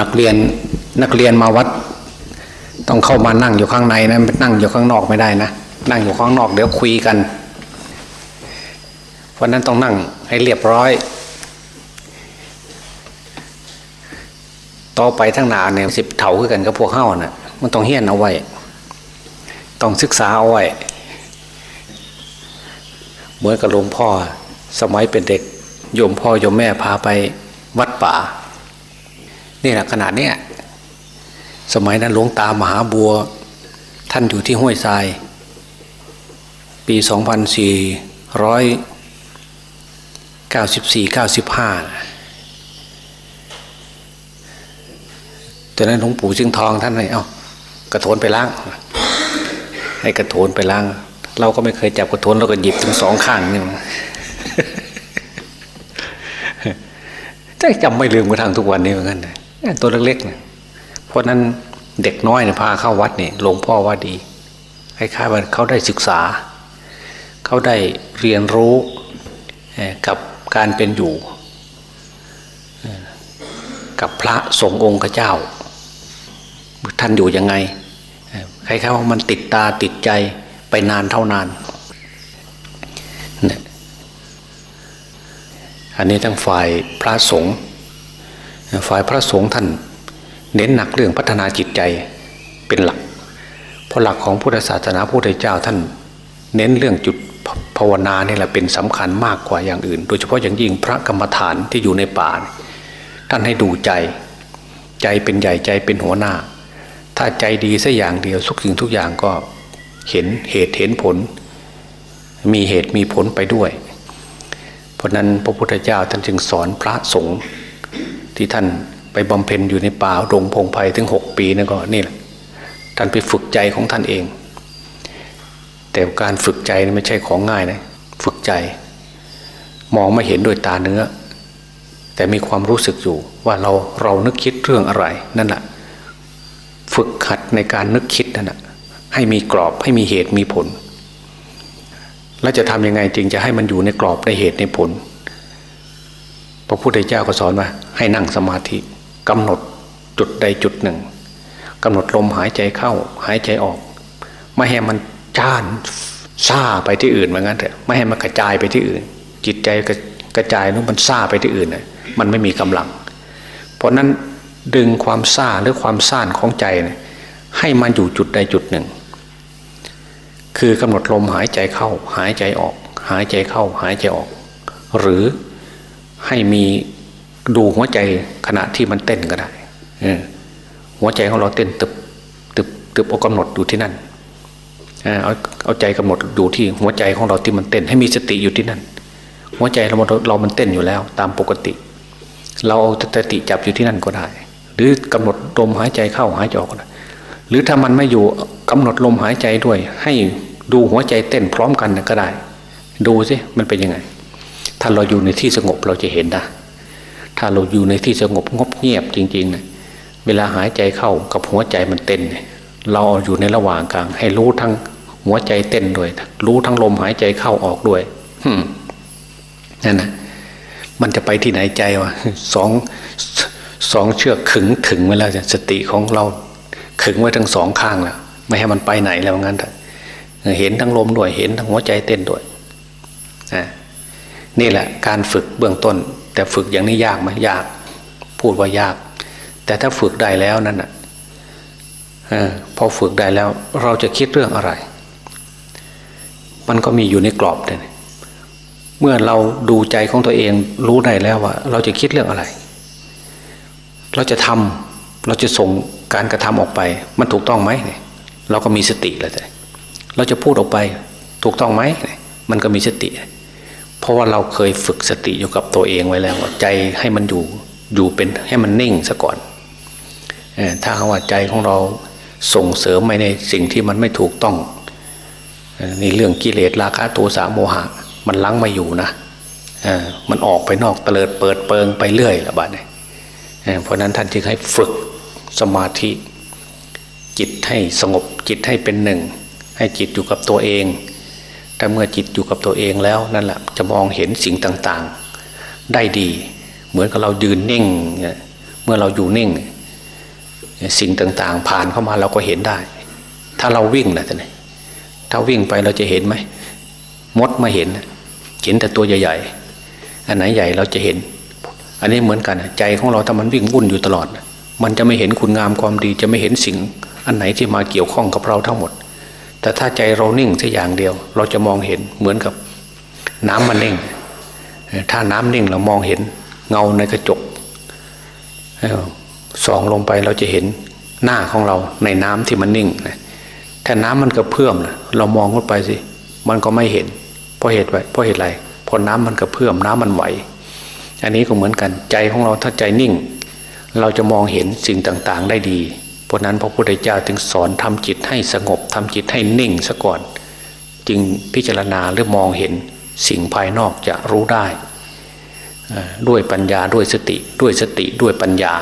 นักเรียนนักเรียนมาวัด ต้องเข้ามานั่งอยู่ข้างในนะนั่งอยู่ข้างนอกไม่ได้นะนั่งอยู่ข้างนอกเดี๋ยวคุยกัน เพราะนั้นต้องนั่งให้เรียบร้อย ต่อไปทั้งนาเนี่ยสิบเถาขึ้นกันกับพวกเข้านะ่ะมันต้องเฮี้ยนเอาไว้ ต้องศึกษาเอาไว้เหมือนกับหลวงพ่อสมัยเป็นเด็กโยมพ่อโยมแม่พาไปวัดป่า นี่แหละขนาดเนี้ยสมัยนั้นหลวงตามหาบัว ท่านอยู่ที่ห้วยทราย ปี 2494 95ตอนนั้นหลวงปู่จึงทองท่านเลยเอากระโถนไปล้าง ให้กระโถนไปล้าง เราก็ไม่เคยจับกระโถนเราก็หยิบทั้งสองข้างนี่ใจจำไม่ลืมกระทั่งทุกวันนี้เหมือนกันนะ ตัวเล็กๆเนี่ยเพราะนั้นเด็กน้อยเนี่ยพาเข้าวัดเนี่ยหลวงพ่อว่าดีคล้ายๆว่าเขาได้ศึกษา เขาได้เรียนรู้กับการเป็นอยู่ กับพระสงฆ์องค์เจ้า ท่านอยู่ยังไงคล้ายๆว่ามันติดตาติดใจไปนานเท่านานอันนี้ทั้งฝ่ายพระสงฆ์ ฝ่ายพระสงฆ์ท่าน เน้นหนักเรื่องพัฒนาจิตใจเป็นหลัก เพราะหลักของพุทธศาสนาพุทธเจ้าท่าน เน้นเรื่องจุดภาวนาเนี่แหละเป็นสำคัญมากกว่าอย่างอื่น โดยเฉพาะอย่างยิ่งพระกรรมฐานที่อยู่ในป่าท่านให้ดูใจ ใจเป็นใหญ่ใจเป็นหัวหน้า ถ้าใจดีสัอย่างเดียวทุกสิ่งทุกอย่างก็เห็นเหตุเห็นผล มีเหตุมีผลไปด้วย เพราะนั้นพระพุทธเจ้าท่านจึงสอนพระสงฆ์ ที่ท่านไปบำเพ็ญอยู่ในป่าดงพงไพ่ถึงหกปีนั่นก็นี่แหละท่านไปฝึกใจของท่านเอง แต่การฝึกใจนี่ไม่ใช่ของง่ายนะฝึกใจ มองไม่เห็นด้วยตาเนื้อ แต่มีความรู้สึกอยู่ว่าเราเรานึกคิดเรื่องอะไรนั่นแหละฝึกขัดในการนึกคิดนั่นแหะให้มีกรอบให้มีเหตุมีผล แล้วจะทำยังไงจึงจะให้มันอยู่ในกรอบในเหตุในผล พระพุทธเจ้าก็สอนว่าให้นั่งสมาธิกำหนดจุดใดจุดหนึ่งกำหนดลมหายใจเข้าหายใจออก ไม่ให้มันจ้านซาไปที่อื่นเหมือนกันเถอะไม่ให้มันกระจายไปที่อื่น จิตใจกระจายนู้นมันซาไปที่อื่นมันไม่มีกำลัง เพราะนั้นดึงความซาหรือความซ่านของใจให้มันอยู่จุดใดจุดหนึ่ง คือกำหนดลมหายใจเข้า หายใจออก หายใจเข้า หายใจออก หรือ ให้มีดูหัวใจขณะที่มันเต้นก็ได้หัวใจของเราเต้นตึบตึบตึบเอากำหนดอยู่ที่นั่นเอาเอาใจกำหนดอยู่ที่หัวใจของเราที่มันเต้นให้มีสติอยู่ที่นั่น หัวใจเราเรามันเต้นอยู่แล้ว ตามปกติ เราเอาสติจับอยู่ที่นั่นก็ได้ หรือกำหนดลมหายใจเข้าหายใจออกก็ได้หรือถ้ามันไม่อยู่กำหนดลมหายใจด้วย ให้ดูหัวใจเต้นพร้อมกันก็ได้ ดูสิมันเป็นยังไง ถ้าเราอยู่ในที่สงบเราจะเห็นนะถ้าเราอยู่ในที่สงบงบเงียบจริงๆเนะเวลาหายใจเข้ากับหัวใจมันเต้น เราอยู่ในระหว่างกลาง ให้รู้ทั้งหัวใจเต้นด้วย รู้ทั้งลมหายใจเข้าออกด้วยนั่นนะมันจะไปที่ไหนใจวะสองสองเชือกขึงถึงไว้แล้วสติของเราขึงไว้ทั้งสองข้างแล้วไม่ให้มันไปไหนแล้วงั้นเห็นทั้งลมด้วยเห็นทั้งหัวใจเต้นด้วยอ่า นี่แหละการฝึกเบื้องต้น แต่ฝึกอย่างนี้ยากไหมยาก พูดว่ายาก แต่ถ้าฝึกได้แล้วนั่นอะพอฝึกได้แล้ว เราจะคิดเรื่องอะไร มันก็มีอยู่ในกรอบเลยเมื่อเราดูใจของตัวเองรู้ได้แล้วว่า เราจะคิดเรื่องอะไร เราจะทำเราจะส่งการกระทำออกไป มันถูกต้องไหมเราก็มีสติแล้วแต่เราจะพูดออกไป ถูกต้องไหมมันก็มีสติเราะว่าเราเคยฝึกสติอยู่กับตัวเองไว้แล้วใจให้มันอยู่อยู่เป็นให้มันนิ่งซะก่อนถ้าว่าใจของเราส่งเสริมไปในสิ่งที่มันไม่ถูกต้องในเรื่องกิเลสราคะโทสะโมหะ มันลังมาอยู่นะมันออกไปนอกเตลิดเปิดเปิงไปเรื่อยละบ้านเพราะนั้นท่านจึงให้ฝึกสมาธิจิตให้สงบจิตให้เป็นหนึ่ง ให้จิตอยู่กับตัวเอง แต่เมื่อจิตอยู่กับตัวเองแล้วนั่นแหละจะมองเห็นสิ่งต่างๆ ได้ดี เหมือนกับเรายืนนิ่ง เมื่อเราอยู่นิ่ง สิ่งต่างๆ ผ่านเข้ามาเราก็เห็นได้ ถ้าเราวิ่งนะท่านถ้าวิ่งไปเราจะเห็นไหมมดมาเห็น เห็นแต่ตัวใหญ่ๆอันไหนใหญ่เราจะเห็น อันนี้เหมือนกันใจของเราถ้ามันวิ่งวุ่นอยู่ตลอด มันจะไม่เห็นคุณงามความดีจะไม่เห็นสิ่ง อันไหนที่มาเกี่ยวข้องกับเราทั้งหมด แต่ถ้าใจเรานิ่งแค่อย่างเดียว เราจะมองเห็นเหมือนกับน้ำมันนิ่ง ถ้าน้ำนิ่งเรามองเห็นเงาในกระจกส่องลงไปเราจะเห็นหน้าของเราในน้ำที่มันนิ่งถ้าน้ำมันกระเพื่อมเรามองเข้าไปสิ มันก็ไม่เห็น เพราะเหตุไรเพราะเหตุไรเพราะน้ำมันกระเพื่อมน้ำมันไหว อันนี้ก็เหมือนกันใจของเราถ้าใจนิ่ง เราจะมองเห็นสิ่งต่างๆได้ดี เพราะนั้นพระพุทธเจ้าจึงสอนทำจิตให้สงบทำจิตให้นิ่งซะก่อน จึงพิจารณาหรือมองเห็นสิ่งภายนอกจะรู้ได้ ด้วยปัญญาด้วยสติด้วยสติด้วยปัญญา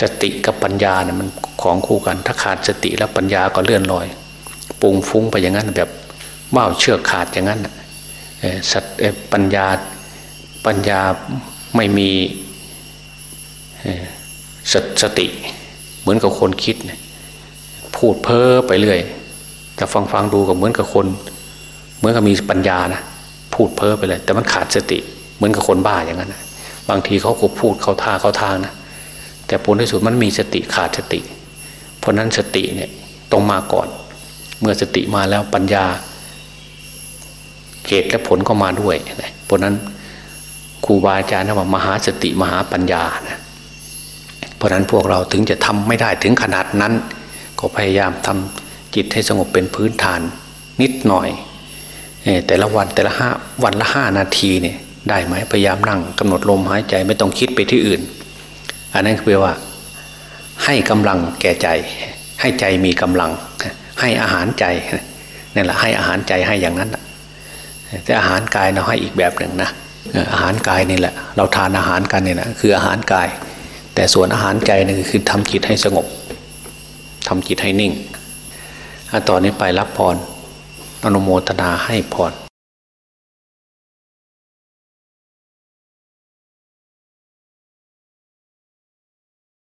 สติกับปัญญาเนี่ยมันของคู่กัน ถ้าขาดสติแล้วปัญญาก็เลื่อนลอยปุงฟุ้งไปอย่างนั้นแบบว่าเชือกขาดอย่างนั้นสัตปัญญาปัญญาไม่มีสสติ เหมือนกับคนคิดพูดเพ้อไปเรื่อยแต่ฟังฟังดูก็เหมือนกับคน เหมือนกับมีปัญญานะพูดเพ้อไปเลย แต่มันขาดสติ เหมือนกับคนบ้าอย่างนั้นนะบางทีเขาก็พูดเขาท่าเขาทางนะแต่ผลที่สุดมันมีสติขาดสติ เพราะนั้นสติเนี่ยต้องมาก่อน เมื่อสติมาแล้วปัญญาเหตุและผลก็มาด้วยเพราะนั้นครูบาอาจารย์ว่ามหาสติมหาปัญญานะ ราะนั้นพวกเราถึงจะทำไม่ได้ถึงขนาดนั้น ก็พยายามทำจิตให้สงบเป็นพื้นฐานนิดหน่อย แต่ละวันแต่ละห้าวันละห้านาทีเนี่ยได้ไหมพยายามนั่งกำหนดลมหายใจไม่ต้องคิดไปที่อื่น อันนั้นคือว่าให้กำลังแก่ใจ ให้ใจมีกำลัง ให้อาหารใจนี่แหละให้อาหารใจให้อย่างนั้นแต่อาหารกายเราให้อีกแบบหนึ่งนะอาหารกายนี่แหละ เราทานอาหารกันเนี่ยนะคืออาหารกาย แต่ส่วนอาหารใจนี่คือทำจิตให้สงบทำจิตให้นิ่งต่อนนี้ไปรับพรอนุโมทนาให้พร